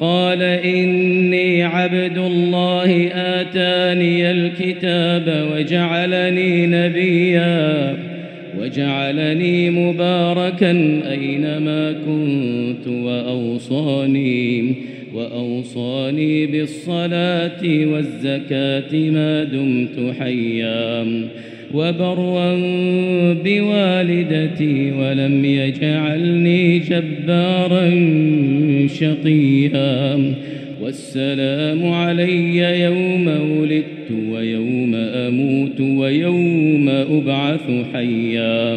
قال إني عبد الله آتاني الكتاب وجعلني نبيا وجعلني مباركا أينما كنت وأوصاني وأوصاني بالصلاة والزكاة ما دمت حيا وبرا بوالدتي ولم يجعلني جبارا شقيا. والسلام علي يوم ولدت ويوم أموت ويوم أبعث حيا.